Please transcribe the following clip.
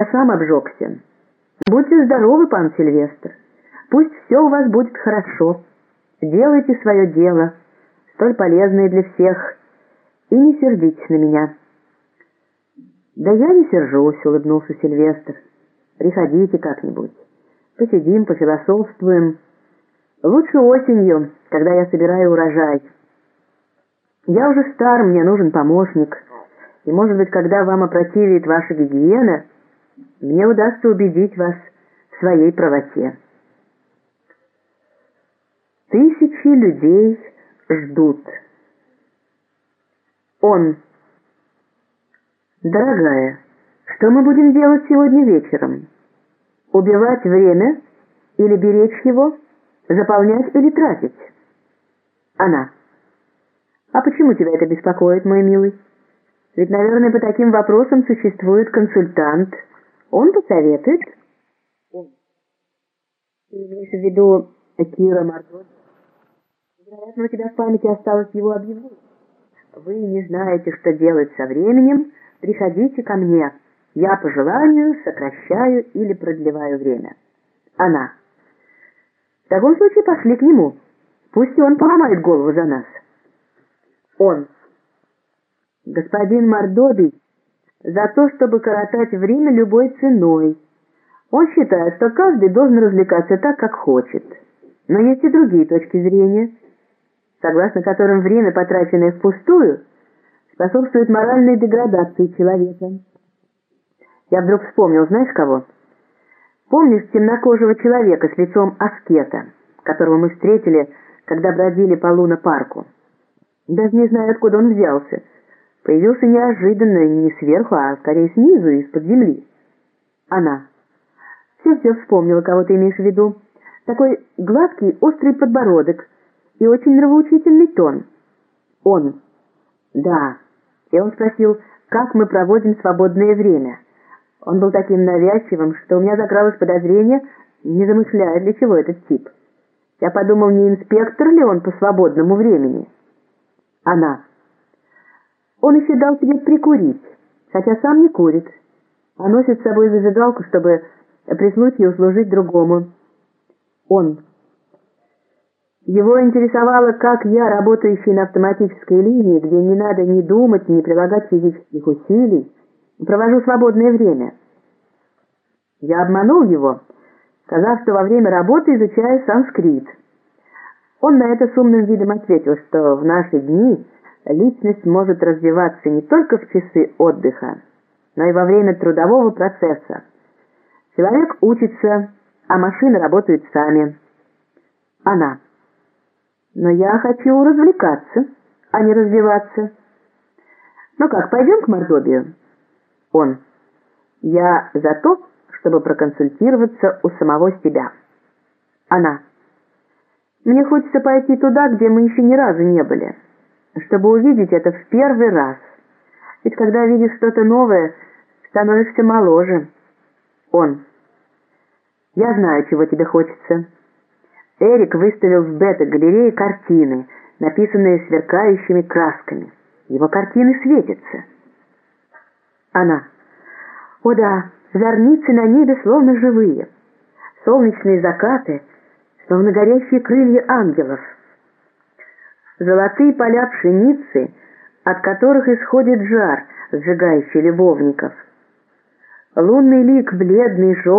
Я сам обжегся. Будьте здоровы, пан Сильвестр. Пусть все у вас будет хорошо. Делайте свое дело, столь полезное для всех, и не сердитесь на меня. Да я не сержусь, улыбнулся Сильвестр. Приходите как-нибудь. Посидим, пофилософствуем. Лучше осенью, когда я собираю урожай. Я уже стар, мне нужен помощник. И, может быть, когда вам опротивит ваша гигиена, мне удастся убедить вас в своей правоте. Тысячи людей ждут. Он. Дорогая, что мы будем делать сегодня вечером? Убивать время или беречь его? Заполнять или тратить? Она. А почему тебя это беспокоит, мой милый? Ведь, наверное, по таким вопросам существует консультант. Он посоветует? Он. Ты имеешь в виду Кира Мардот? Вероятно, у тебя в памяти осталось его объявление. Вы не знаете, что делать со временем, приходите ко мне. Я по желанию сокращаю или продлеваю время. Она. В таком случае пошли к нему. Пусть он поломает голову за нас. Он. Господин Мордоби за то, чтобы коротать время любой ценой. Он считает, что каждый должен развлекаться так, как хочет. Но есть и другие точки зрения, согласно которым время, потраченное впустую, способствует моральной деградации человека. Я вдруг вспомнил, знаешь кого? Помнишь темнокожего человека с лицом аскета, которого мы встретили, когда бродили по Луна-парку? Даже не знаю, откуда он взялся. Появился неожиданно, не сверху, а скорее снизу, из-под земли. Она. Все-все вспомнила, кого ты имеешь в виду. Такой гладкий, острый подбородок и очень нравоучительный тон. Он. Да. И он спросил, как мы проводим свободное время. Он был таким навязчивым, что у меня закралось подозрение, не замышляя, для чего этот тип. Я подумал, не инспектор ли он по свободному времени? Она. Он еще дал тебе прикурить, хотя сам не курит, а носит с собой зажигалку, чтобы при случае услужить другому. Он. Его интересовало, как я, работающий на автоматической линии, где не надо ни думать, ни прилагать физических усилий, провожу свободное время. Я обманул его, сказав, что во время работы изучаю санскрит. Он на это с умным видом ответил, что в наши дни личность может развиваться не только в часы отдыха, но и во время трудового процесса. Человек учится, а машины работают сами. Она. Но я хочу развлекаться, а не развиваться. Ну как, пойдем к Мордобию? Он. Я за то, чтобы проконсультироваться у самого себя. Она. Мне хочется пойти туда, где мы еще ни разу не были чтобы увидеть это в первый раз. Ведь когда видишь что-то новое, становишься моложе. Он. Я знаю, чего тебе хочется. Эрик выставил в бета-галерее картины, написанные сверкающими красками. Его картины светятся. Она. О да, зорницы на небе словно живые. Солнечные закаты, словно горящие крылья ангелов золотые поля пшеницы, от которых исходит жар, сжигающий любовников. Лунный лик бледный, желтый,